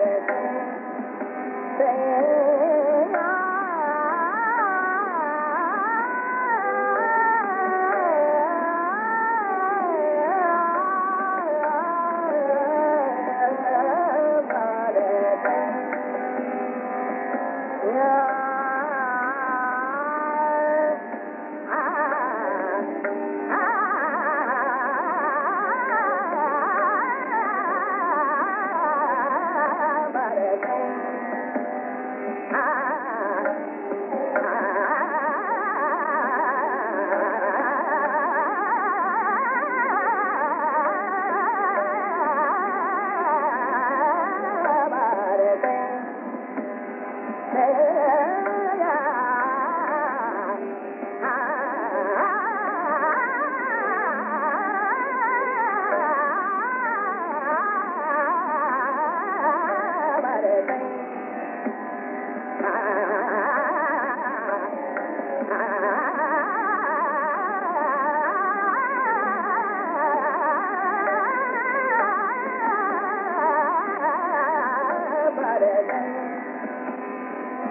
Amen.